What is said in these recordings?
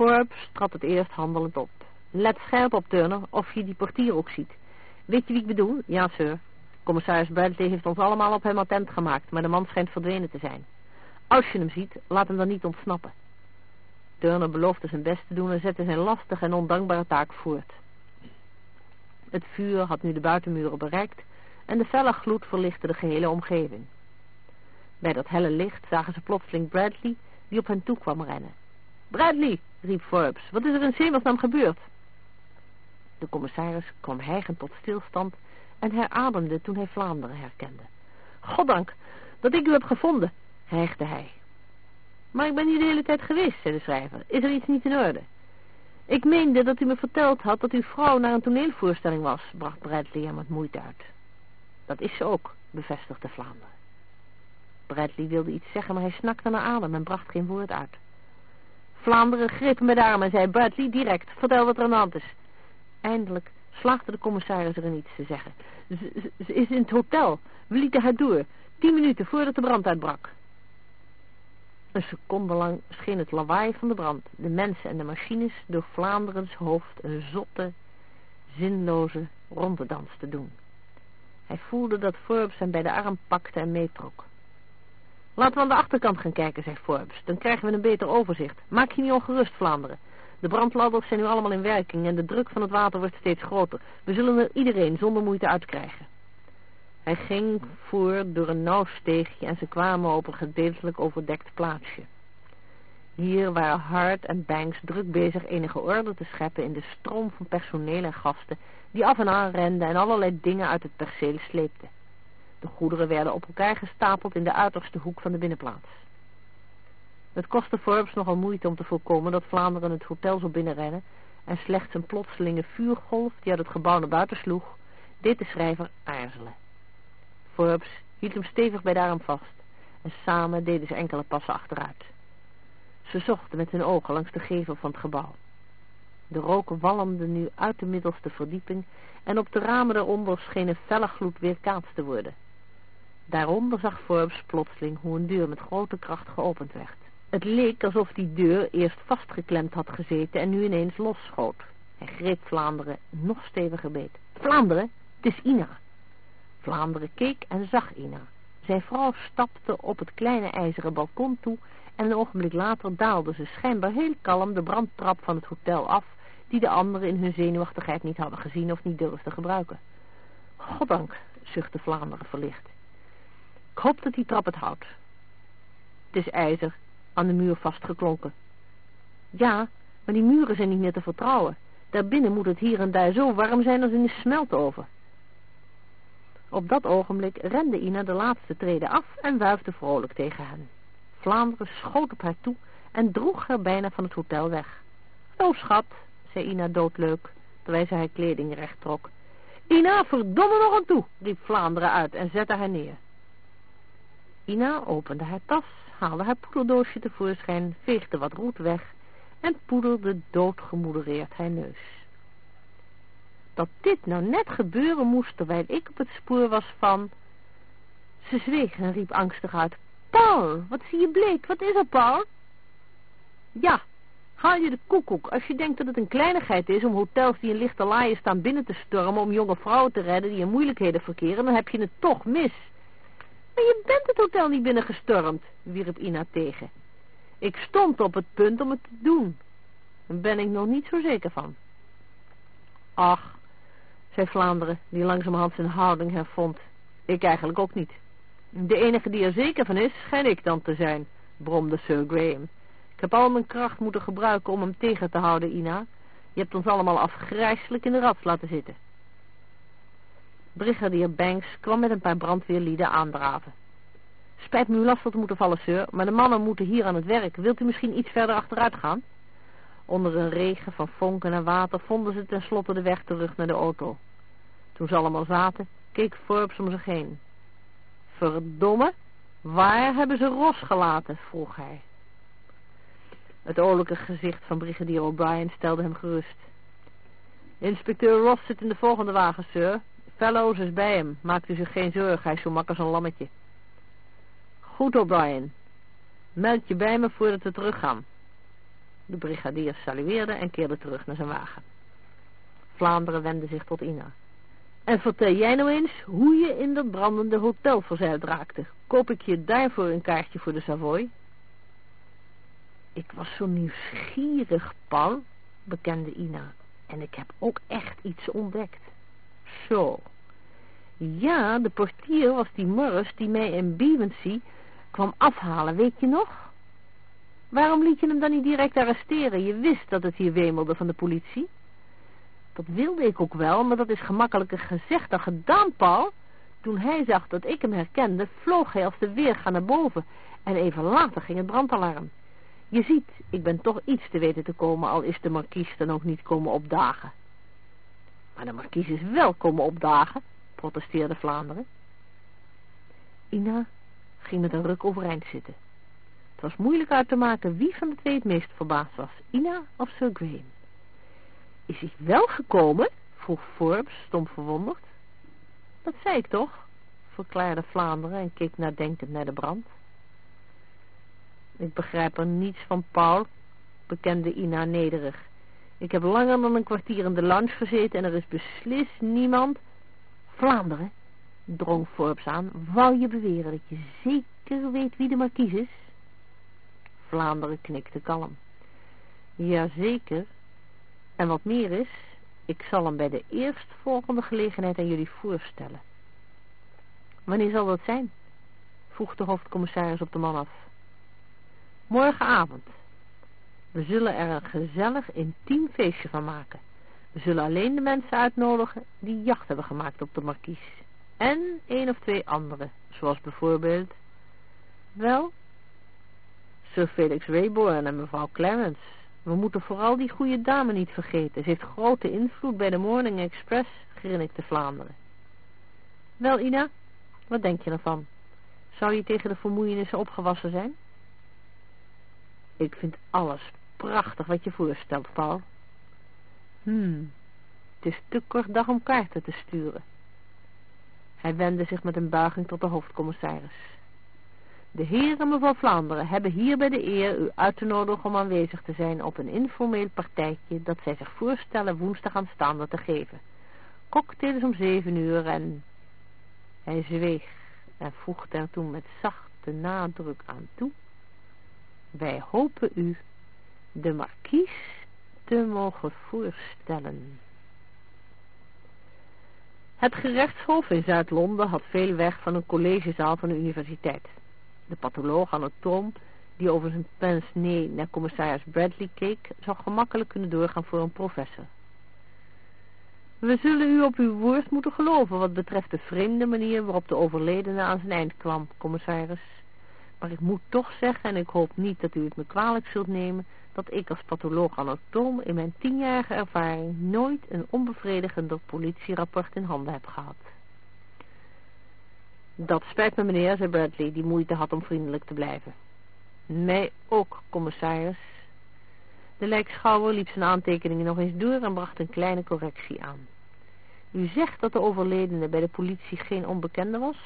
Forbes trad het eerst handelend op. Let scherp op, Turner, of je die portier ook ziet. Weet je wie ik bedoel? Ja, sir. Commissaris Bradley heeft ons allemaal op hem attent gemaakt, maar de man schijnt verdwenen te zijn. Als je hem ziet, laat hem dan niet ontsnappen. Turner beloofde zijn best te doen en zette zijn lastige en ondankbare taak voort. Het vuur had nu de buitenmuren bereikt en de felle gloed verlichtte de gehele omgeving. Bij dat helle licht zagen ze plotseling Bradley die op hen toe kwam rennen. Bradley, riep Forbes, wat is er in Zemersnaam gebeurd? De commissaris kwam hijgend tot stilstand en herademde toen hij Vlaanderen herkende. Goddank dat ik u heb gevonden, hijgde hij. Maar ik ben hier de hele tijd geweest, zei de schrijver. Is er iets niet in orde? Ik meende dat u me verteld had dat uw vrouw naar een toneelvoorstelling was, bracht Bradley hem met moeite uit. Dat is ze ook, bevestigde Vlaanderen. Bradley wilde iets zeggen, maar hij snakte naar adem en bracht geen woord uit. Vlaanderen greep bij de arm en zei, Bradley, direct, vertel wat er aan de hand is. Eindelijk slaagde de commissaris er iets te zeggen. Ze, ze is in het hotel. We lieten haar door. Tien minuten voordat de brand uitbrak. Een seconde lang scheen het lawaai van de brand, de mensen en de machines door Vlaanderens hoofd een zotte, zinloze rondedans te doen. Hij voelde dat Forbes hem bij de arm pakte en meetrok. Laten we aan de achterkant gaan kijken, zei Forbes. Dan krijgen we een beter overzicht. Maak je niet ongerust, Vlaanderen. De brandladders zijn nu allemaal in werking en de druk van het water wordt steeds groter. We zullen er iedereen zonder moeite uitkrijgen. Hij ging voor door een nauw steegje en ze kwamen op een gedeeltelijk overdekt plaatsje. Hier waren Hart en Banks druk bezig enige orde te scheppen in de stroom van personeel en gasten die af en aan renden en allerlei dingen uit het perceel sleepten. De goederen werden op elkaar gestapeld in de uiterste hoek van de binnenplaats. Het kostte Forbes nogal moeite om te voorkomen dat Vlaanderen het hotel zou binnenrennen en slechts een plotselinge vuurgolf die uit het gebouw naar buiten sloeg, deed de schrijver aarzelen. Forbes hield hem stevig bij de arm vast en samen deden ze enkele passen achteruit. Ze zochten met hun ogen langs de gevel van het gebouw. De rook walmde nu uit de middelste verdieping en op de ramen daaronder scheen een felle gloed weerkaatst te worden. Daaronder zag Forbes plotseling hoe een deur met grote kracht geopend werd. Het leek alsof die deur eerst vastgeklemd had gezeten en nu ineens losschoot. Hij greep Vlaanderen nog steviger beet. Vlaanderen, het is Ina. Vlaanderen keek en zag Ina. Zijn vrouw stapte op het kleine ijzeren balkon toe en een ogenblik later daalde ze schijnbaar heel kalm de brandtrap van het hotel af, die de anderen in hun zenuwachtigheid niet hadden gezien of niet durfden gebruiken. Goddank, zuchtte Vlaanderen verlicht. Hoop dat die trap het houdt. Het is ijzer, aan de muur vastgeklonken. Ja, maar die muren zijn niet meer te vertrouwen. Daarbinnen moet het hier en daar zo warm zijn als in een smeltoven. Op dat ogenblik rende Ina de laatste treden af en wuifde vrolijk tegen hen. Vlaanderen schoot op haar toe en droeg haar bijna van het hotel weg. Oh, schat, zei Ina doodleuk, terwijl ze haar kleding recht trok. Ina, verdomme nog aan toe, riep Vlaanderen uit en zette haar neer. Ina opende haar tas, haalde haar poederdoosje tevoorschijn, veegde wat roet weg en poederde doodgemoedereerd haar neus. Dat dit nou net gebeuren moest terwijl ik op het spoor was van... Ze zweeg en riep angstig uit. Paul, wat zie je bleek? Wat is er, Paul? Ja, haal je de koekoek als je denkt dat het een kleinigheid is om hotels die in lichte laaien staan binnen te stormen om jonge vrouwen te redden die in moeilijkheden verkeren, dan heb je het toch mis. Je bent het hotel niet binnengestormd, wierp Ina tegen. Ik stond op het punt om het te doen. Daar ben ik nog niet zo zeker van. Ach, zei Vlaanderen, die langzamerhand zijn houding hervond. Ik eigenlijk ook niet. De enige die er zeker van is, schijn ik dan te zijn, bromde Sir Graham. Ik heb al mijn kracht moeten gebruiken om hem tegen te houden, Ina. Je hebt ons allemaal afgrijselijk in de rats laten zitten. Brigadier Banks kwam met een paar brandweerlieden aandraven. Spijt me uw lastig te moeten vallen, sir, maar de mannen moeten hier aan het werk. Wilt u misschien iets verder achteruit gaan? Onder een regen van vonken en water vonden ze tenslotte de weg terug naar de auto. Toen ze allemaal zaten, keek Forbes om zich heen. Verdomme, waar hebben ze Ros gelaten? vroeg hij. Het oorlijke gezicht van brigadier O'Brien stelde hem gerust. Inspecteur Ross zit in de volgende wagen, sir. Fellows is bij hem. Maakt u zich geen zorgen, hij is zo mak als een lammetje. Goed, O'Brien. Meld je bij me voordat we teruggaan. De brigadier salueerde en keerde terug naar zijn wagen. Vlaanderen wendde zich tot Ina. En vertel jij nou eens hoe je in dat brandende hotel verzeild raakte. Koop ik je daarvoor een kaartje voor de Savoy? Ik was zo nieuwsgierig, Paul, bekende Ina. En ik heb ook echt iets ontdekt. Zo. Ja, de portier was die Morris die mij in Beavency kwam afhalen, weet je nog? Waarom liet je hem dan niet direct arresteren? Je wist dat het hier wemelde van de politie. Dat wilde ik ook wel, maar dat is gemakkelijker gezegd dan gedaan, Paul. Toen hij zag dat ik hem herkende, vloog hij als de weerga naar boven. En even later ging het brandalarm. Je ziet, ik ben toch iets te weten te komen, al is de markies dan ook niet komen opdagen. Maar de markies is wel komen opdagen, protesteerde Vlaanderen. Ina ging met een ruk overeind zitten. Het was moeilijk uit te maken wie van de twee het meest verbaasd was, Ina of Sir Graham. Is hij wel gekomen? vroeg Forbes, stom verwonderd. Dat zei ik toch, verklaarde Vlaanderen en keek nadenkend naar de brand. Ik begrijp er niets van, Paul, bekende Ina nederig. Ik heb langer dan een kwartier in de lounge gezeten en er is beslist niemand... Vlaanderen, drong Forbes aan, wou je beweren dat je zeker weet wie de markies is? Vlaanderen knikte kalm. Jazeker. En wat meer is, ik zal hem bij de eerstvolgende gelegenheid aan jullie voorstellen. Wanneer zal dat zijn? vroeg de hoofdcommissaris op de man af. Morgenavond. We zullen er een gezellig intiem feestje van maken. We zullen alleen de mensen uitnodigen die jacht hebben gemaakt op de markies. En een of twee anderen, zoals bijvoorbeeld... Wel, Sir Felix Rayborn en mevrouw Clarence. We moeten vooral die goede dame niet vergeten. Ze heeft grote invloed bij de Morning Express, grinnikte Vlaanderen. Wel, Ina, wat denk je ervan? Zou je tegen de vermoeienissen opgewassen zijn? Ik vind alles prachtig wat je voorstelt, Paul. Hmm, het is te kort dag om kaarten te sturen. Hij wendde zich met een buiging tot de hoofdcommissaris. De heren mevrouw Vlaanderen hebben hier bij de eer u uit te nodigen om aanwezig te zijn op een informeel partijtje dat zij zich voorstellen woensdag aanstaande te geven. Cocktails om zeven uur en... Hij zweeg en voegde er toen met zachte nadruk aan toe. Wij hopen u de markies te mogen voorstellen. Het gerechtshof in Zuid-Londen had veel weg van een collegezaal van de universiteit. De patholoog anatoom, die over zijn pince naar commissaris Bradley keek, zou gemakkelijk kunnen doorgaan voor een professor. We zullen u op uw woord moeten geloven wat betreft de vreemde manier waarop de overledene aan zijn eind kwam, commissaris. Maar ik moet toch zeggen, en ik hoop niet dat u het me kwalijk zult nemen, dat ik als patholoog anatoom in mijn tienjarige ervaring nooit een onbevredigender politierapport in handen heb gehad. Dat spijt me meneer, zei Bradley, die moeite had om vriendelijk te blijven. Mij ook, commissaris. De lijkschouwer liep zijn aantekeningen nog eens door en bracht een kleine correctie aan. U zegt dat de overledene bij de politie geen onbekende was?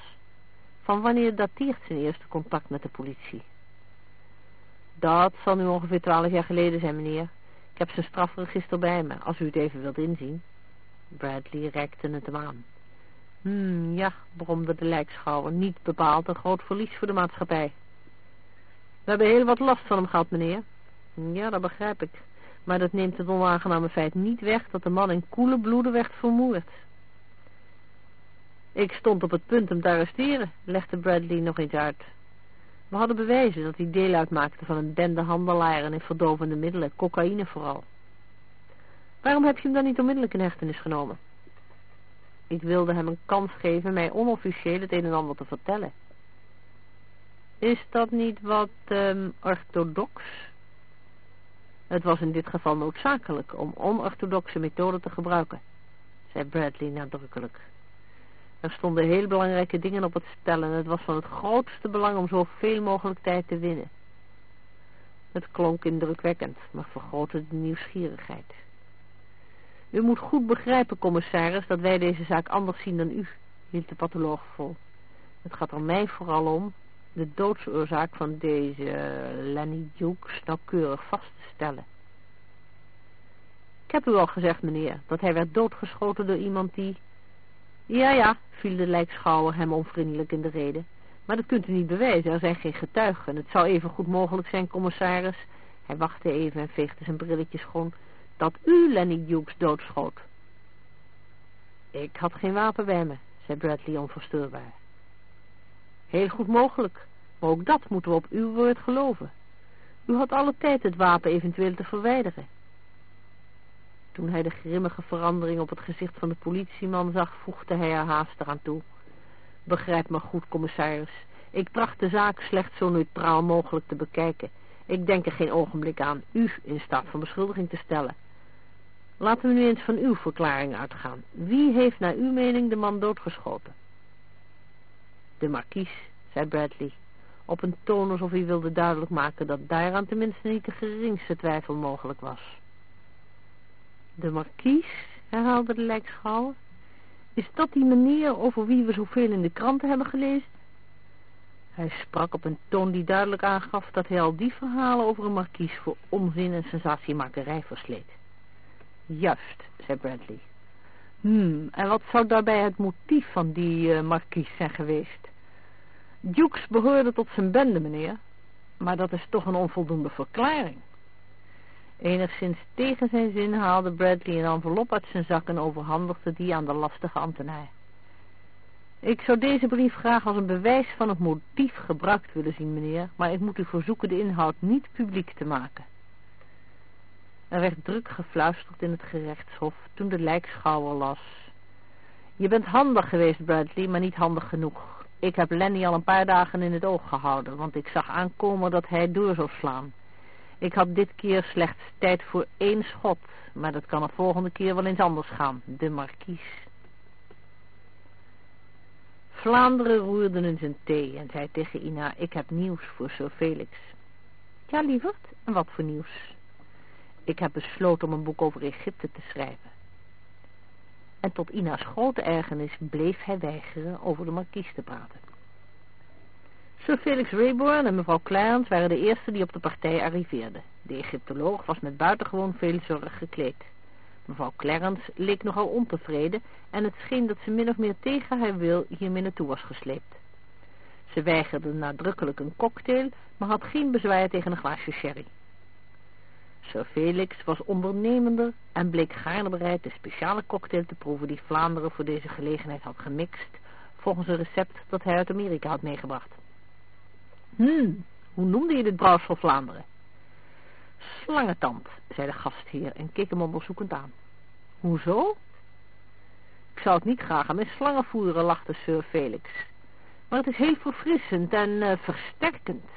Van wanneer dateert zijn eerste contact met de politie? Dat zal nu ongeveer twaalf jaar geleden zijn, meneer. Ik heb zijn strafregister bij me, als u het even wilt inzien. Bradley rekte het hem aan. Hmm, ja, bromde de lijkschouwer, niet bepaald een groot verlies voor de maatschappij. We hebben heel wat last van hem gehad, meneer. Ja, dat begrijp ik. Maar dat neemt het onaangename feit niet weg dat de man in koele bloeden werd vermoord. Ik stond op het punt hem te arresteren, legde Bradley nog eens uit. We hadden bewijzen dat hij deel uitmaakte van een bende handelaren in verdovende middelen, cocaïne vooral. Waarom heb je hem dan niet onmiddellijk in hechtenis genomen? Ik wilde hem een kans geven mij onofficieel het een en ander te vertellen. Is dat niet wat um, orthodox? Het was in dit geval noodzakelijk om onorthodoxe methoden te gebruiken, zei Bradley nadrukkelijk. Er stonden heel belangrijke dingen op het spel en het was van het grootste belang om zoveel mogelijk tijd te winnen. Het klonk indrukwekkend, maar vergrootte de nieuwsgierigheid. U moet goed begrijpen, commissaris, dat wij deze zaak anders zien dan u, hield de patholoog vol. Het gaat er mij vooral om de doodsoorzaak van deze Lenny Dukes nauwkeurig vast te stellen. heb u al gezegd, meneer, dat hij werd doodgeschoten door iemand die... Ja, ja, viel de lijkschouwer hem onvriendelijk in de rede. Maar dat kunt u niet bewijzen, er zijn geen getuigen. Het zou even goed mogelijk zijn, commissaris... Hij wachtte even en veegde zijn brilletje schoon... dat u Lenny Dukes doodschoot. Ik had geen wapen bij me, zei Bradley onverstoorbaar. Heel goed mogelijk, maar ook dat moeten we op uw woord geloven. U had alle tijd het wapen eventueel te verwijderen. Toen hij de grimmige verandering op het gezicht van de politieman zag, voegde hij er haast eraan toe. Begrijp me goed, commissaris. Ik tracht de zaak slechts zo neutraal mogelijk te bekijken. Ik denk er geen ogenblik aan u in staat van beschuldiging te stellen. Laten we nu eens van uw verklaring uitgaan. Wie heeft naar uw mening de man doodgeschoten? De markies, zei Bradley, op een toon alsof hij wilde duidelijk maken dat daaraan tenminste niet de geringste twijfel mogelijk was. De markies, herhaalde de lijkschouwer. Is dat die meneer over wie we zoveel in de kranten hebben gelezen? Hij sprak op een toon die duidelijk aangaf dat hij al die verhalen over een markies voor onzin en sensatiemakerij versleet. Juist, zei Bradley. Hmm, en wat zou daarbij het motief van die uh, markies zijn geweest? Dukes behoorde tot zijn bende, meneer, maar dat is toch een onvoldoende verklaring. Enigszins tegen zijn zin haalde Bradley een envelop uit zijn zak en overhandigde die aan de lastige ambtenaar. Ik zou deze brief graag als een bewijs van het motief gebruikt willen zien, meneer, maar ik moet u verzoeken de inhoud niet publiek te maken. Er werd druk gefluisterd in het gerechtshof toen de lijkschouwer las. Je bent handig geweest, Bradley, maar niet handig genoeg. Ik heb Lenny al een paar dagen in het oog gehouden, want ik zag aankomen dat hij door zou slaan. Ik had dit keer slechts tijd voor één schot, maar dat kan de volgende keer wel eens anders gaan. De markies. Vlaanderen roerde in zijn thee en zei tegen Ina, ik heb nieuws voor Sir Felix. Ja, lieverd, en wat voor nieuws? Ik heb besloten om een boek over Egypte te schrijven. En tot Ina's grote ergernis bleef hij weigeren over de markies te praten. Sir Felix Rayborn en mevrouw Clarence waren de eerste die op de partij arriveerden. De Egyptoloog was met buitengewoon veel zorg gekleed. Mevrouw Clarence leek nogal ontevreden en het scheen dat ze min of meer tegen haar wil hiermee naartoe was gesleept. Ze weigerde nadrukkelijk een cocktail, maar had geen bezwaar tegen een glaasje sherry. Sir Felix was ondernemender en bleek gaarne bereid de speciale cocktail te proeven die Vlaanderen voor deze gelegenheid had gemixt, volgens een recept dat hij uit Amerika had meegebracht. Hmm, hoe noemde je dit brouwsel Vlaanderen? Slangentand, zei de gastheer en keek hem onderzoekend aan. Hoezo? Ik zou het niet graag aan mijn slangen voeren, lachte Sir Felix. Maar het is heel verfrissend en uh, versterkend.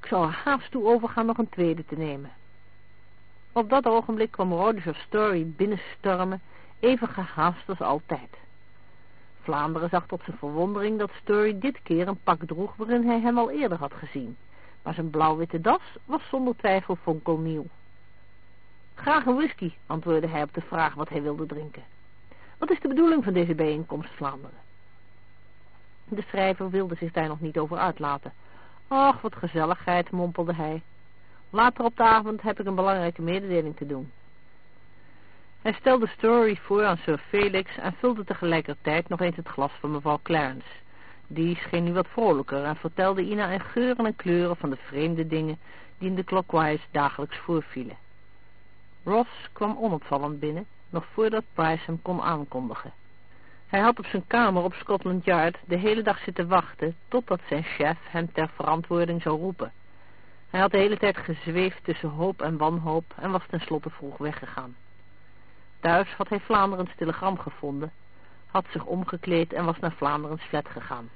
Ik zou er haast toe overgaan nog een tweede te nemen. Op dat ogenblik kwam Roger Story binnenstormen, even gehaast als altijd. Vlaanderen zag tot zijn verwondering dat Story dit keer een pak droeg waarin hij hem al eerder had gezien maar zijn blauw-witte das was zonder twijfel fonkelnieuw. Graag een whisky, antwoordde hij op de vraag wat hij wilde drinken. Wat is de bedoeling van deze bijeenkomst Vlaanderen? De schrijver wilde zich daar nog niet over uitlaten. Ach, wat gezelligheid, mompelde hij. Later op de avond heb ik een belangrijke mededeling te doen. Hij stelde Story voor aan Sir Felix en vulde tegelijkertijd nog eens het glas van mevrouw Clarence, die scheen nu wat vrolijker en vertelde Ina in geuren en kleuren van de vreemde dingen die in de Clockwise dagelijks voorvielen. Ross kwam onopvallend binnen, nog voordat Price hem kon aankondigen. Hij had op zijn kamer op Scotland Yard de hele dag zitten wachten totdat zijn chef hem ter verantwoording zou roepen. Hij had de hele tijd gezweefd tussen hoop en wanhoop en was tenslotte vroeg weggegaan. Thuis had hij Vlaanderens telegram gevonden, had zich omgekleed en was naar Vlaanderens flat gegaan.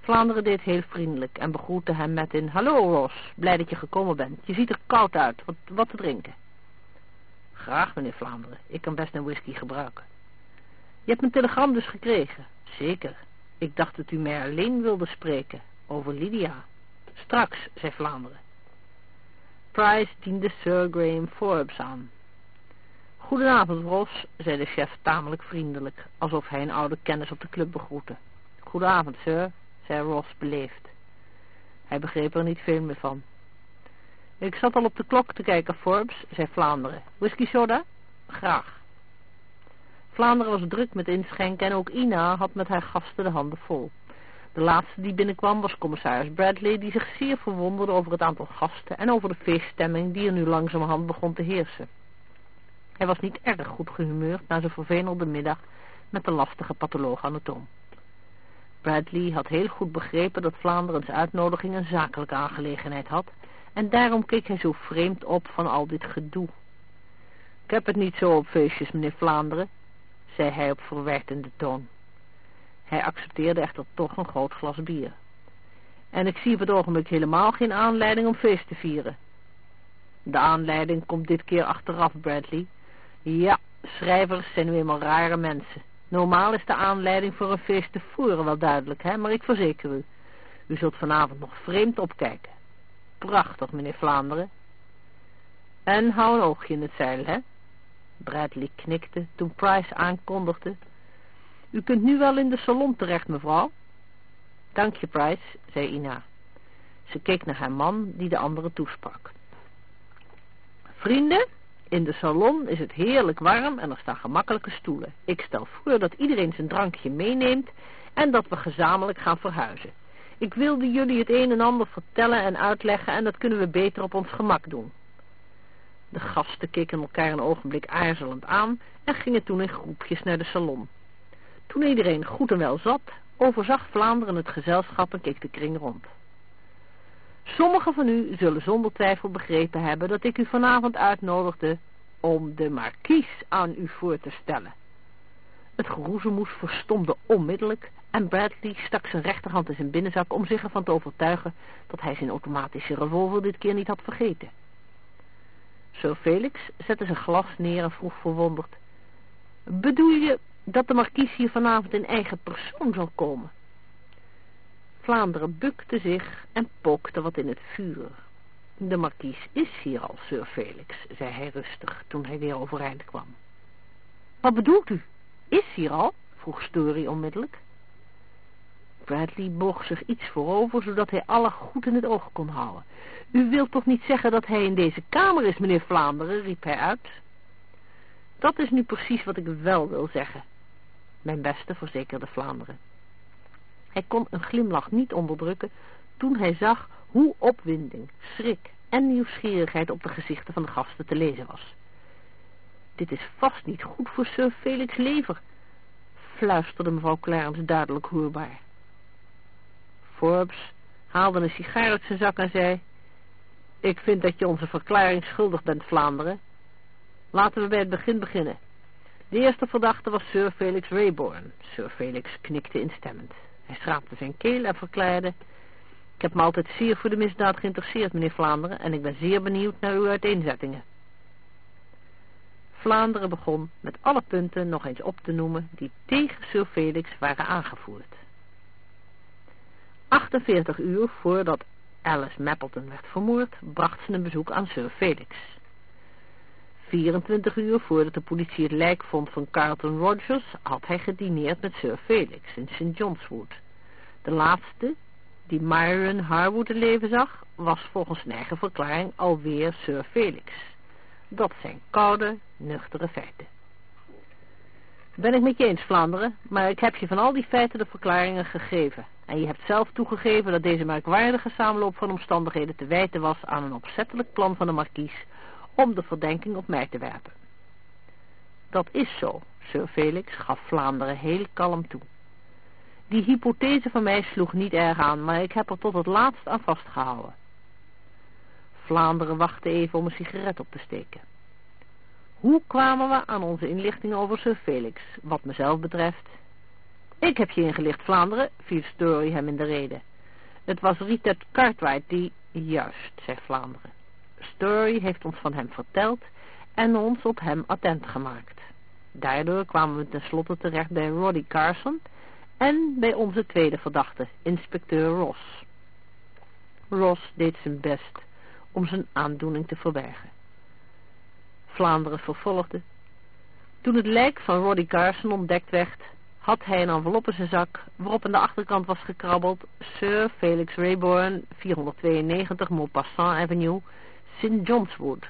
Vlaanderen deed heel vriendelijk en begroette hem met een... Hallo Ross, blij dat je gekomen bent. Je ziet er koud uit. Wat, wat te drinken? Graag, meneer Vlaanderen. Ik kan best een whisky gebruiken. Je hebt mijn telegram dus gekregen? Zeker. Ik dacht dat u mij alleen wilde spreken. Over Lydia. Straks, zei Vlaanderen. Price diende Sir Graham Forbes aan. Goedenavond, Ross, zei de chef tamelijk vriendelijk, alsof hij een oude kennis op de club begroette. Goedenavond, sir, zei Ross beleefd. Hij begreep er niet veel meer van. Ik zat al op de klok te kijken, Forbes, zei Vlaanderen. Whisky soda? Graag. Vlaanderen was druk met inschenken en ook Ina had met haar gasten de handen vol. De laatste die binnenkwam was commissaris Bradley, die zich zeer verwonderde over het aantal gasten en over de feeststemming die er nu langzamerhand begon te heersen. Hij was niet erg goed gehumeurd na zijn vervelende middag met de lastige patholoog-anatoom. Bradley had heel goed begrepen dat Vlaanderens uitnodiging een zakelijke aangelegenheid had en daarom keek hij zo vreemd op van al dit gedoe. Ik heb het niet zo op feestjes, meneer Vlaanderen, zei hij op verwijtende toon. Hij accepteerde echter toch een groot glas bier. En ik zie op het ogenblik helemaal geen aanleiding om feest te vieren. De aanleiding komt dit keer achteraf, Bradley. Ja, schrijvers zijn nu eenmaal rare mensen. Normaal is de aanleiding voor een feest te voeren wel duidelijk, hè, maar ik verzeker u. U zult vanavond nog vreemd opkijken. Prachtig, meneer Vlaanderen. En hou een oogje in het zeil, hè. Bradley knikte toen Price aankondigde. U kunt nu wel in de salon terecht, mevrouw. Dank je, Price, zei Ina. Ze keek naar haar man, die de andere toesprak. Vrienden, in de salon is het heerlijk warm en er staan gemakkelijke stoelen. Ik stel voor dat iedereen zijn drankje meeneemt en dat we gezamenlijk gaan verhuizen. Ik wilde jullie het een en ander vertellen en uitleggen en dat kunnen we beter op ons gemak doen. De gasten keken elkaar een ogenblik aarzelend aan en gingen toen in groepjes naar de salon. Toen iedereen goed en wel zat, overzag Vlaanderen het gezelschap en keek de kring rond. Sommigen van u zullen zonder twijfel begrepen hebben dat ik u vanavond uitnodigde om de markies aan u voor te stellen. Het geroezemoes verstomde onmiddellijk en Bradley stak zijn rechterhand in zijn binnenzak om zich ervan te overtuigen dat hij zijn automatische revolver dit keer niet had vergeten. Sir Felix zette zijn glas neer en vroeg verwonderd. Bedoel je dat de markies hier vanavond in eigen persoon zal komen? Vlaanderen bukte zich en pookte wat in het vuur. De markies is hier al, Sir Felix, zei hij rustig toen hij weer overeind kwam. Wat bedoelt u? Is hier al? vroeg Story onmiddellijk. Bradley boog zich iets voorover, zodat hij alle goed in het oog kon houden. U wilt toch niet zeggen dat hij in deze kamer is, meneer Vlaanderen, riep hij uit. Dat is nu precies wat ik wel wil zeggen, mijn beste, verzekerde Vlaanderen. Hij kon een glimlach niet onderdrukken toen hij zag hoe opwinding, schrik en nieuwsgierigheid op de gezichten van de gasten te lezen was. Dit is vast niet goed voor Sir Felix lever, fluisterde mevrouw Clarence duidelijk hoorbaar. Forbes haalde een sigaar uit zijn zak en zei... Ik vind dat je onze verklaring schuldig bent, Vlaanderen. Laten we bij het begin beginnen. De eerste verdachte was Sir Felix Rayborn. Sir Felix knikte instemmend. Hij schraapte zijn keel en verklaarde... Ik heb me altijd zeer voor de misdaad geïnteresseerd, meneer Vlaanderen... en ik ben zeer benieuwd naar uw uiteenzettingen. Vlaanderen begon met alle punten nog eens op te noemen... die tegen Sir Felix waren aangevoerd. 48 uur voordat Alice Mappleton werd vermoord, bracht ze een bezoek aan Sir Felix. 24 uur voordat de politie het lijk vond van Carlton Rogers, had hij gedineerd met Sir Felix in St. John's Wood. De laatste, die Myron Harwood te leven zag, was volgens zijn eigen verklaring alweer Sir Felix. Dat zijn koude, nuchtere feiten. Ben ik met je eens, Vlaanderen, maar ik heb je van al die feiten de verklaringen gegeven. En je hebt zelf toegegeven dat deze merkwaardige samenloop van omstandigheden te wijten was aan een opzettelijk plan van de markies om de verdenking op mij te werpen. Dat is zo, Sir Felix gaf Vlaanderen heel kalm toe. Die hypothese van mij sloeg niet erg aan, maar ik heb er tot het laatst aan vastgehouden. Vlaanderen wachtte even om een sigaret op te steken. Hoe kwamen we aan onze inlichtingen over Sir Felix? Wat mezelf betreft... Ik heb je ingelicht, Vlaanderen, viel Story hem in de rede. Het was Richard Cartwright die... Juist, zei Vlaanderen. Story heeft ons van hem verteld en ons op hem attent gemaakt. Daardoor kwamen we tenslotte terecht bij Roddy Carson en bij onze tweede verdachte, inspecteur Ross. Ross deed zijn best om zijn aandoening te verbergen. Vlaanderen vervolgde. Toen het lijk van Roddy Carson ontdekt werd, had hij een envelop in zijn zak, waarop aan de achterkant was gekrabbeld Sir Felix Rayborn, 492 Maupassant Avenue, St. John's Wood.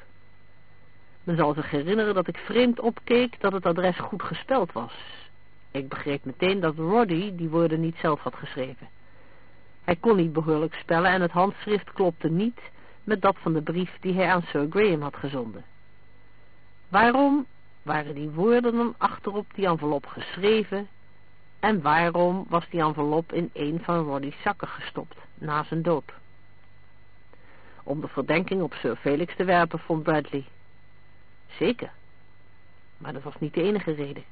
Men zal zich herinneren dat ik vreemd opkeek dat het adres goed gespeld was. Ik begreep meteen dat Roddy die woorden niet zelf had geschreven. Hij kon niet behoorlijk spellen en het handschrift klopte niet met dat van de brief die hij aan Sir Graham had gezonden. Waarom waren die woorden dan achterop die envelop geschreven en waarom was die envelop in een van Roddy's zakken gestopt na zijn dood? Om de verdenking op Sir Felix te werpen, vond Bradley. Zeker, maar dat was niet de enige reden.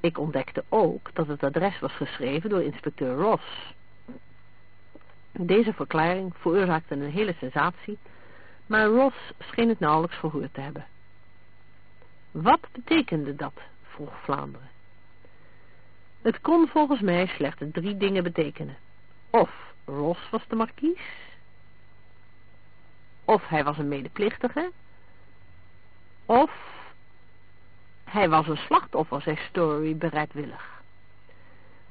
Ik ontdekte ook dat het adres was geschreven door inspecteur Ross. Deze verklaring veroorzaakte een hele sensatie, maar Ross scheen het nauwelijks verhoord te hebben. Wat betekende dat? vroeg Vlaanderen. Het kon volgens mij slechts drie dingen betekenen. Of Ross was de markies, of hij was een medeplichtige, of hij was een slachtoffer, zei Story bereidwillig.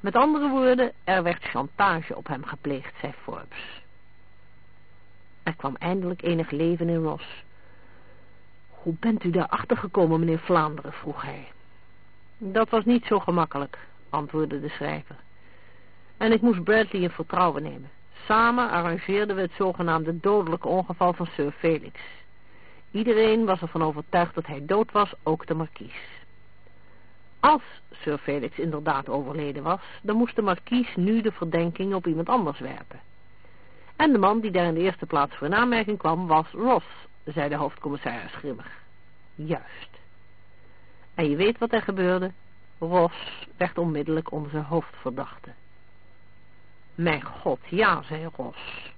Met andere woorden, er werd chantage op hem gepleegd, zei Forbes. Er kwam eindelijk enig leven in Ross. Hoe bent u daarachter gekomen, meneer Vlaanderen, vroeg hij. Dat was niet zo gemakkelijk, antwoordde de schrijver. En ik moest Bradley in vertrouwen nemen. Samen arrangeerden we het zogenaamde dodelijke ongeval van Sir Felix. Iedereen was ervan overtuigd dat hij dood was, ook de markies. Als Sir Felix inderdaad overleden was, dan moest de markies nu de verdenking op iemand anders werpen. En de man die daar in de eerste plaats voor in aanmerking kwam was Ross, zei de hoofdcommissaris grimmig. Juist. En je weet wat er gebeurde? Ross werd onmiddellijk onze hoofdverdachte. Mijn god, ja, zei Ross.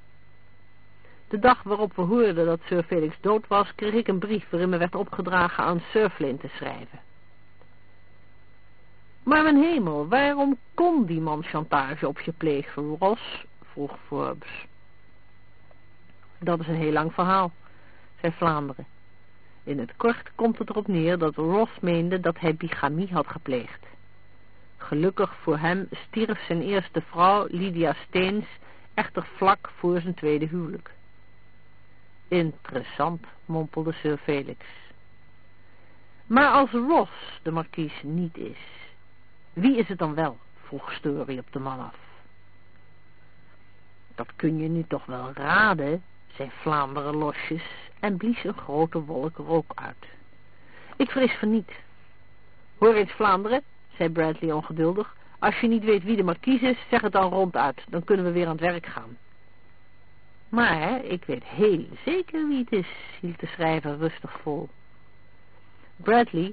De dag waarop we hoorden dat Sir Felix dood was, kreeg ik een brief waarin me werd opgedragen aan Sir Flynn te schrijven. Maar mijn hemel, waarom kon die man chantage op je plegen, Ross? vroeg Forbes. Dat is een heel lang verhaal, zei Vlaanderen. In het kort komt het erop neer dat Ross meende dat hij bigamie had gepleegd. Gelukkig voor hem stierf zijn eerste vrouw, Lydia Steens, echter vlak voor zijn tweede huwelijk. Interessant, mompelde Sir Felix. Maar als Ross de markies niet is, wie is het dan wel? vroeg Story op de man af. Dat kun je nu toch wel raden, zei Vlaanderen losjes en blies een grote wolk rook uit. Ik vrees van niet. Hoor eens Vlaanderen, zei Bradley ongeduldig, als je niet weet wie de markies is, zeg het dan ronduit, dan kunnen we weer aan het werk gaan. Maar ik weet heel zeker wie het is, hield de schrijver rustig vol. Bradley,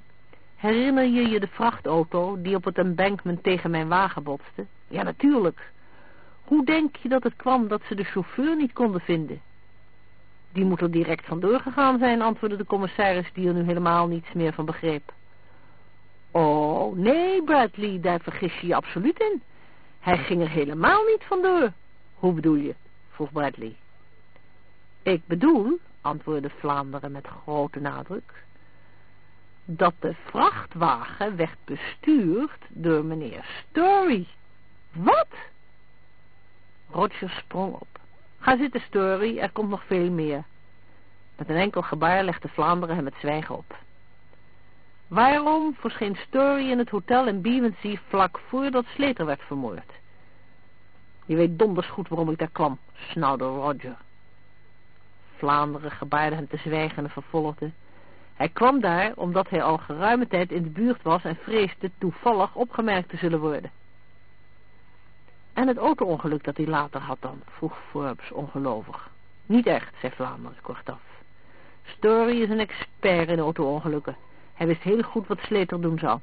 herinner je je de vrachtauto die op het embankment tegen mijn wagen botste? Ja, natuurlijk. Hoe denk je dat het kwam dat ze de chauffeur niet konden vinden? Die moet er direct vandoor gegaan zijn, antwoordde de commissaris, die er nu helemaal niets meer van begreep. Oh, nee, Bradley, daar vergis je je absoluut in. Hij ging er helemaal niet vandoor. Hoe bedoel je? vroeg Bradley. Ik bedoel, antwoordde Vlaanderen met grote nadruk, dat de vrachtwagen werd bestuurd door meneer Story. Wat? Roger sprong op. Ga zitten, Story, er komt nog veel meer. Met een enkel gebaar legde Vlaanderen hem het zwijgen op. Waarom verscheen Story in het hotel in Beavency vlak voordat Slater werd vermoord? Je weet donders goed waarom ik daar kwam, snauwde Roger. Vlaanderen gebaarde hem te zwijgen en vervolgde. Hij kwam daar omdat hij al geruime tijd in de buurt was en vreesde toevallig opgemerkt te zullen worden. En het auto-ongeluk dat hij later had dan, vroeg Forbes ongelovig. Niet echt, zei Vlaanderen kortaf. Story is een expert in auto-ongelukken. Hij wist heel goed wat Slater doen zou.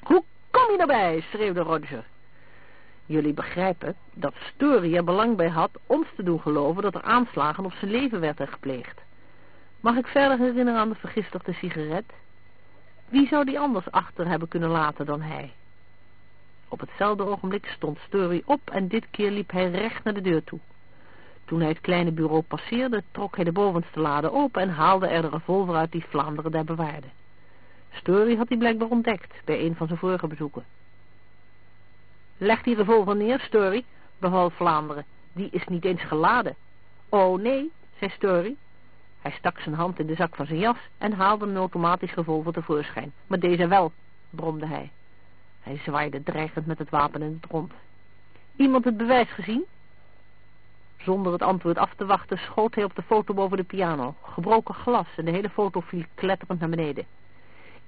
Hoe kom je erbij? schreeuwde Roger. Jullie begrijpen dat Story er belang bij had ons te doen geloven dat er aanslagen op zijn leven werden gepleegd. Mag ik verder herinneren aan de vergiftigde sigaret? Wie zou die anders achter hebben kunnen laten dan hij? Op hetzelfde ogenblik stond Story op en dit keer liep hij recht naar de deur toe. Toen hij het kleine bureau passeerde, trok hij de bovenste lade open en haalde er de revolver uit die Vlaanderen daar bewaarde. Story had hij blijkbaar ontdekt bij een van zijn vorige bezoeken. Leg die revolver neer, Story, beval Vlaanderen. Die is niet eens geladen. Oh nee, zei Story. Hij stak zijn hand in de zak van zijn jas en haalde een automatisch revolver tevoorschijn. Maar deze wel, bromde hij. Hij zwaaide dreigend met het wapen in het rond. Iemand het bewijs gezien? Zonder het antwoord af te wachten schoot hij op de foto boven de piano. Gebroken glas en de hele foto viel kletterend naar beneden.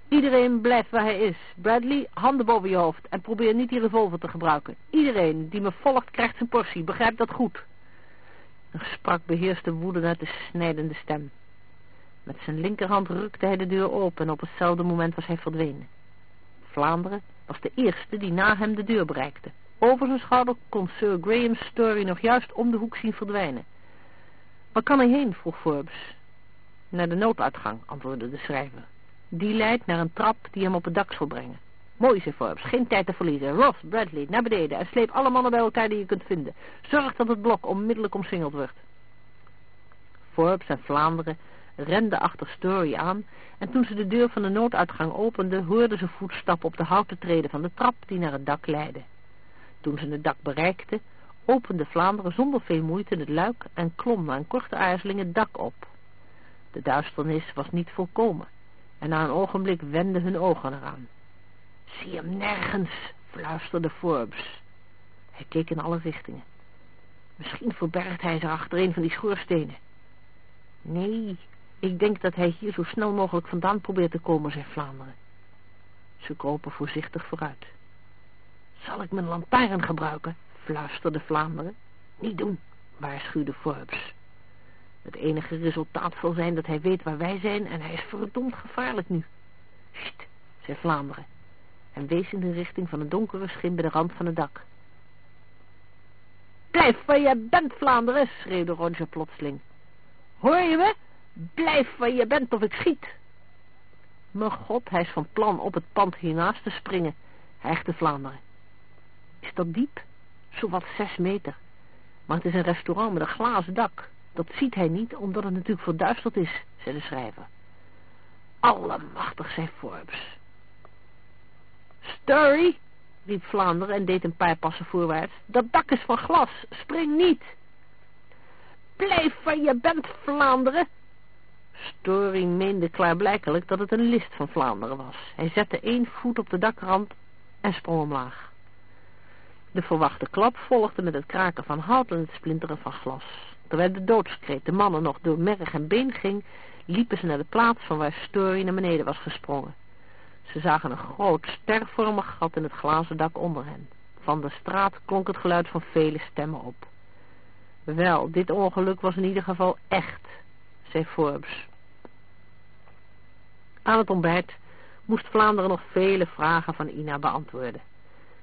Iedereen blijft waar hij is. Bradley, handen boven je hoofd en probeer niet die revolver te gebruiken. Iedereen die me volgt krijgt zijn portie, begrijp dat goed. Er sprak beheerste woede uit de snijdende stem. Met zijn linkerhand rukte hij de deur open en op hetzelfde moment was hij verdwenen. Vlaanderen was de eerste die na hem de deur bereikte. Over zijn schouder kon Sir Graham's Story nog juist om de hoek zien verdwijnen. Waar kan hij heen? vroeg Forbes. Naar de nooduitgang, antwoordde de schrijver. Die leidt naar een trap die hem op het dak zal brengen. Mooi, zei Forbes. Geen tijd te verliezen. Ross, Bradley, naar beneden en sleep alle mannen bij elkaar die je kunt vinden. Zorg dat het blok onmiddellijk omsingeld wordt. Forbes en Vlaanderen renden achter Story aan en toen ze de deur van de nooduitgang openden, hoorden ze voetstappen op de houten treden van de trap die naar het dak leidde. Toen ze het dak bereikten, opende Vlaanderen zonder veel moeite het luik en klom na een korte aarzeling het dak op. De duisternis was niet volkomen en na een ogenblik wenden hun ogen eraan. Zie hem nergens, fluisterde Forbes. Hij keek in alle richtingen. Misschien verbergt hij zich achter een van die schoorstenen. Nee, ik denk dat hij hier zo snel mogelijk vandaan probeert te komen, zei Vlaanderen. Ze kropen voorzichtig vooruit. Zal ik mijn lantaarn gebruiken? fluisterde Vlaanderen. Niet doen, waarschuwde Forbes. Het enige resultaat zal zijn dat hij weet waar wij zijn en hij is verdomd gevaarlijk nu. Sst, zei Vlaanderen en wees in de richting van een donkere schim bij de rand van het dak. Blijf waar je bent, Vlaanderen, schreeuwde Roger plotseling. Hoor je me? Blijf waar je bent of ik schiet. Mijn god, hij is van plan op het pand hiernaast te springen, hijgde Vlaanderen. Is dat diep? Zowat zes meter. Maar het is een restaurant met een glazen dak. Dat ziet hij niet, omdat het natuurlijk verduisterd is, zei de schrijver. Allemachtig, zei Forbes. Story, riep Vlaanderen en deed een paar passen voorwaarts. Dat dak is van glas, spring niet. Blijf waar je bent, Vlaanderen. Story meende klaarblijkelijk dat het een list van Vlaanderen was. Hij zette één voet op de dakrand en sprong omlaag. De verwachte klap volgde met het kraken van hout en het splinteren van glas. Terwijl de doodskreet de mannen nog door merg en been ging, liepen ze naar de plaats van waar Story naar beneden was gesprongen. Ze zagen een groot, stervormig gat in het glazen dak onder hen. Van de straat klonk het geluid van vele stemmen op. Wel, dit ongeluk was in ieder geval echt, zei Forbes. Aan het ontbijt moest Vlaanderen nog vele vragen van Ina beantwoorden.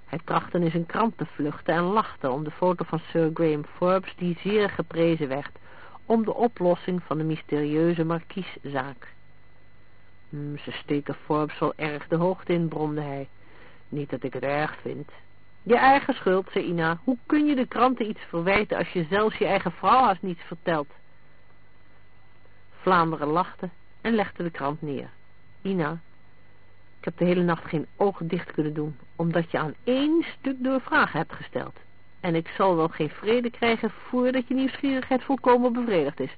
Hij trachtte in zijn krant te vluchten en lachte om de foto van Sir Graham Forbes, die zeer geprezen werd, om de oplossing van de mysterieuze markieszaak. Hm, ze steken Forbes wel erg de hoogte in, bromde hij. Niet dat ik het erg vind. Je eigen schuld, zei Ina. Hoe kun je de kranten iets verwijten als je zelfs je eigen vrouw haast niets vertelt? Vlaanderen lachte en legde de krant neer. Ina, ik heb de hele nacht geen ogen dicht kunnen doen, omdat je aan één stuk door vragen hebt gesteld. En ik zal wel geen vrede krijgen voordat je nieuwsgierigheid volkomen bevredigd is.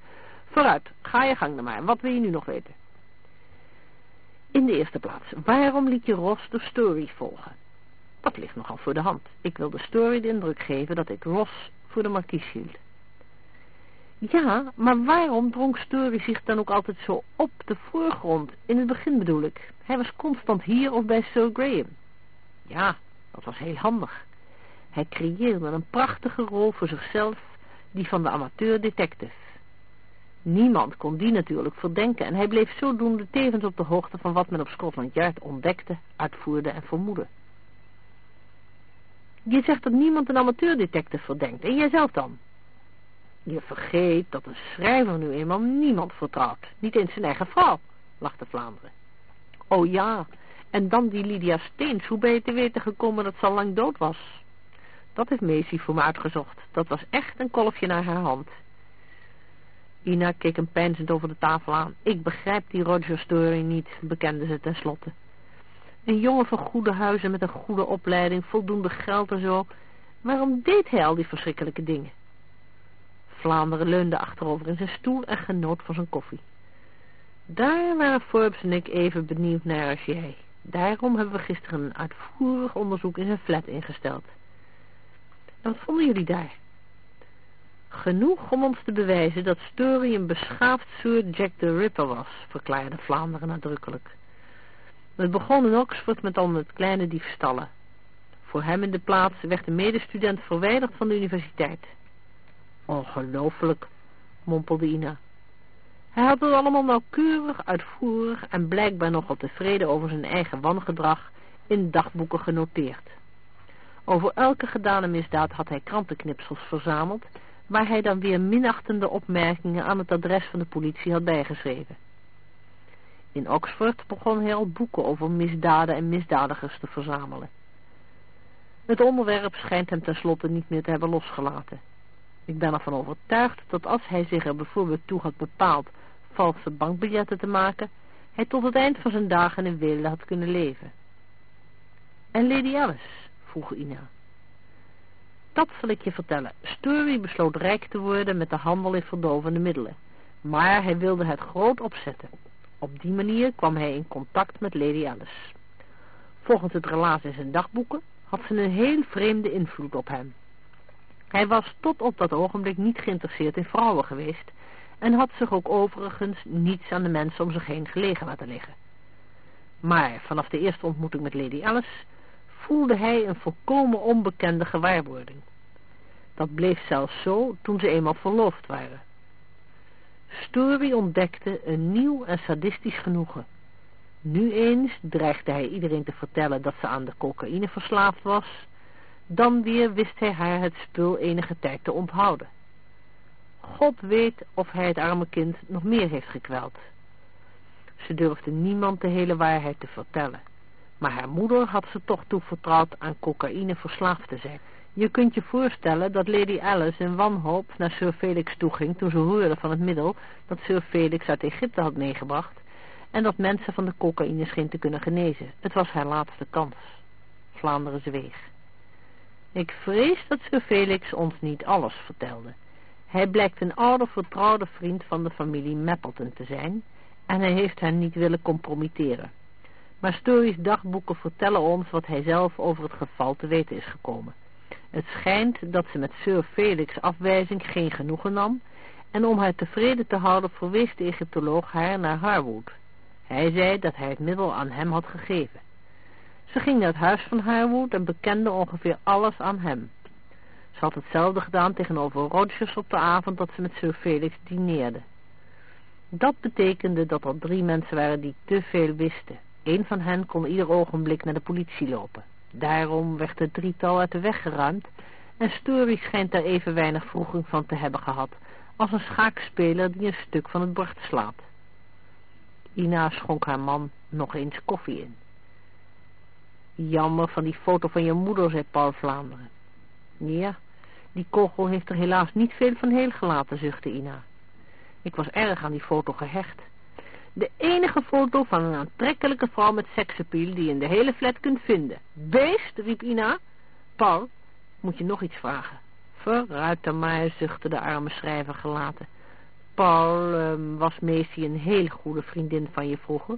Vooruit, ga je gang dan maar. Wat wil je nu nog weten? In de eerste plaats, waarom liet je Ross de story volgen? Dat ligt nogal voor de hand. Ik wil de story de indruk geven dat ik Ross voor de markies hield. Ja, maar waarom drong Story zich dan ook altijd zo op de voorgrond? In het begin bedoel ik. Hij was constant hier of bij Sir Graham. Ja, dat was heel handig. Hij creëerde een prachtige rol voor zichzelf, die van de amateur detective. Niemand kon die natuurlijk verdenken en hij bleef zodoende tevens op de hoogte van wat men op Scotland Yard ontdekte, uitvoerde en vermoedde. Je zegt dat niemand een amateurdetective verdenkt, en jijzelf dan? Je vergeet dat een schrijver nu eenmaal niemand vertrouwt, niet eens zijn eigen vrouw, lachte Vlaanderen. Oh ja, en dan die Lydia Steens, hoe ben je te weten gekomen dat ze al lang dood was? Dat heeft Macy voor me uitgezocht, dat was echt een kolfje naar haar hand. Ina keek hem peinzend over de tafel aan. Ik begrijp die Roger Story niet, bekende ze tenslotte. Een jongen van goede huizen met een goede opleiding, voldoende geld en zo. Waarom deed hij al die verschrikkelijke dingen? Vlaanderen leunde achterover in zijn stoel en genoot van zijn koffie. Daar waren Forbes en ik even benieuwd naar als jij. Daarom hebben we gisteren een uitvoerig onderzoek in zijn flat ingesteld. Wat vonden jullie daar? Genoeg om ons te bewijzen dat Story een beschaafd soort Jack the Ripper was, verklaarde Vlaanderen nadrukkelijk. Het begon in Oxford met al met kleine diefstallen. Voor hem in de plaats werd een medestudent verwijderd van de universiteit. Ongelooflijk, mompelde Ina. Hij had het allemaal nauwkeurig, uitvoerig en blijkbaar nogal tevreden over zijn eigen wangedrag in dagboeken genoteerd. Over elke gedane misdaad had hij krantenknipsels verzameld, waar hij dan weer minachtende opmerkingen aan het adres van de politie had bijgeschreven. In Oxford begon hij al boeken over misdaden en misdadigers te verzamelen. Het onderwerp schijnt hem tenslotte niet meer te hebben losgelaten. Ik ben ervan overtuigd dat als hij zich er bijvoorbeeld toe had bepaald valse bankbiljetten te maken, hij tot het eind van zijn dagen in weelde had kunnen leven. En Lady Alice? vroeg Ina. Dat zal ik je vertellen. Story besloot rijk te worden met de handel in verdovende middelen. Maar hij wilde het groot opzetten. Op die manier kwam hij in contact met Lady Alice. Volgens het relaas in zijn dagboeken had ze een heel vreemde invloed op hem. Hij was tot op dat ogenblik niet geïnteresseerd in vrouwen geweest en had zich ook overigens niets aan de mensen om zich heen gelegen laten liggen. Maar vanaf de eerste ontmoeting met Lady Alice voelde hij een volkomen onbekende gewaarwording. Dat bleef zelfs zo toen ze eenmaal verloofd waren. Story ontdekte een nieuw en sadistisch genoegen. Nu eens dreigde hij iedereen te vertellen dat ze aan de cocaïne verslaafd was, dan weer wist hij haar het spul enige tijd te onthouden. God weet of hij het arme kind nog meer heeft gekweld. Ze durfde niemand de hele waarheid te vertellen, maar haar moeder had ze toch toevertrouwd aan cocaïne verslaafd te zijn. Je kunt je voorstellen dat Lady Alice in wanhoop naar Sir Felix toeging toen ze hoorde van het middel dat Sir Felix uit Egypte had meegebracht en dat mensen van de cocaïne scheen te kunnen genezen. Het was haar laatste kans. Vlaanderen zweeg. Ik vrees dat Sir Felix ons niet alles vertelde. Hij blijkt een oude vertrouwde vriend van de familie Mappleton te zijn en hij heeft hen niet willen compromitteren. Maar Story's dagboeken vertellen ons wat hij zelf over het geval te weten is gekomen. Het schijnt dat ze met Sir Felix' afwijzing geen genoegen nam en om haar tevreden te houden verwees de Egyptoloog haar naar Harwood. Hij zei dat hij het middel aan hem had gegeven. Ze ging naar het huis van Harwood en bekende ongeveer alles aan hem. Ze had hetzelfde gedaan tegenover Rogers op de avond dat ze met Sir Felix dineerde. Dat betekende dat er drie mensen waren die te veel wisten. Een van hen kon ieder ogenblik naar de politie lopen. Daarom werd het drietal uit de weg geruimd en Story schijnt daar even weinig vroeging van te hebben gehad als een schaakspeler die een stuk van het bord slaat. Ina schonk haar man nog eens koffie in. Jammer van die foto van je moeder, zei Paul Vlaanderen. Ja, die kogel heeft er helaas niet veel van heel gelaten, zuchtte Ina. Ik was erg aan die foto gehecht. De enige foto van een aantrekkelijke vrouw met seksappeal die je in de hele flat kunt vinden. Beest, riep Ina. Paul, moet je nog iets vragen? Vooruit dan maar, zuchtte de arme schrijver gelaten. Paul, um, was Macy een heel goede vriendin van je vroeger?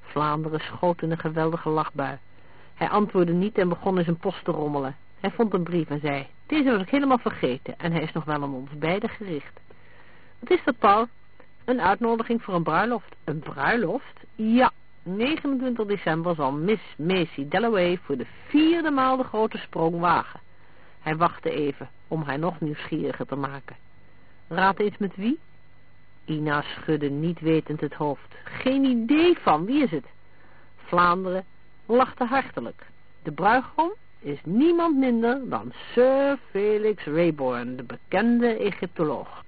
Vlaanderen schoot in een geweldige lachbui. Hij antwoordde niet en begon in zijn post te rommelen. Hij vond een brief en zei, deze was ik helemaal vergeten en hij is nog wel aan ons beiden gericht. Wat is dat, Paul? Een uitnodiging voor een bruiloft. Een bruiloft? Ja, 29 december zal Miss Macy Dalloway voor de vierde maal de grote sprong wagen. Hij wachtte even, om haar nog nieuwsgieriger te maken. Raad eens met wie? Ina schudde niet wetend het hoofd. Geen idee van, wie is het? Vlaanderen lachte hartelijk. De bruigom is niemand minder dan Sir Felix Rayborn, de bekende Egyptoloog.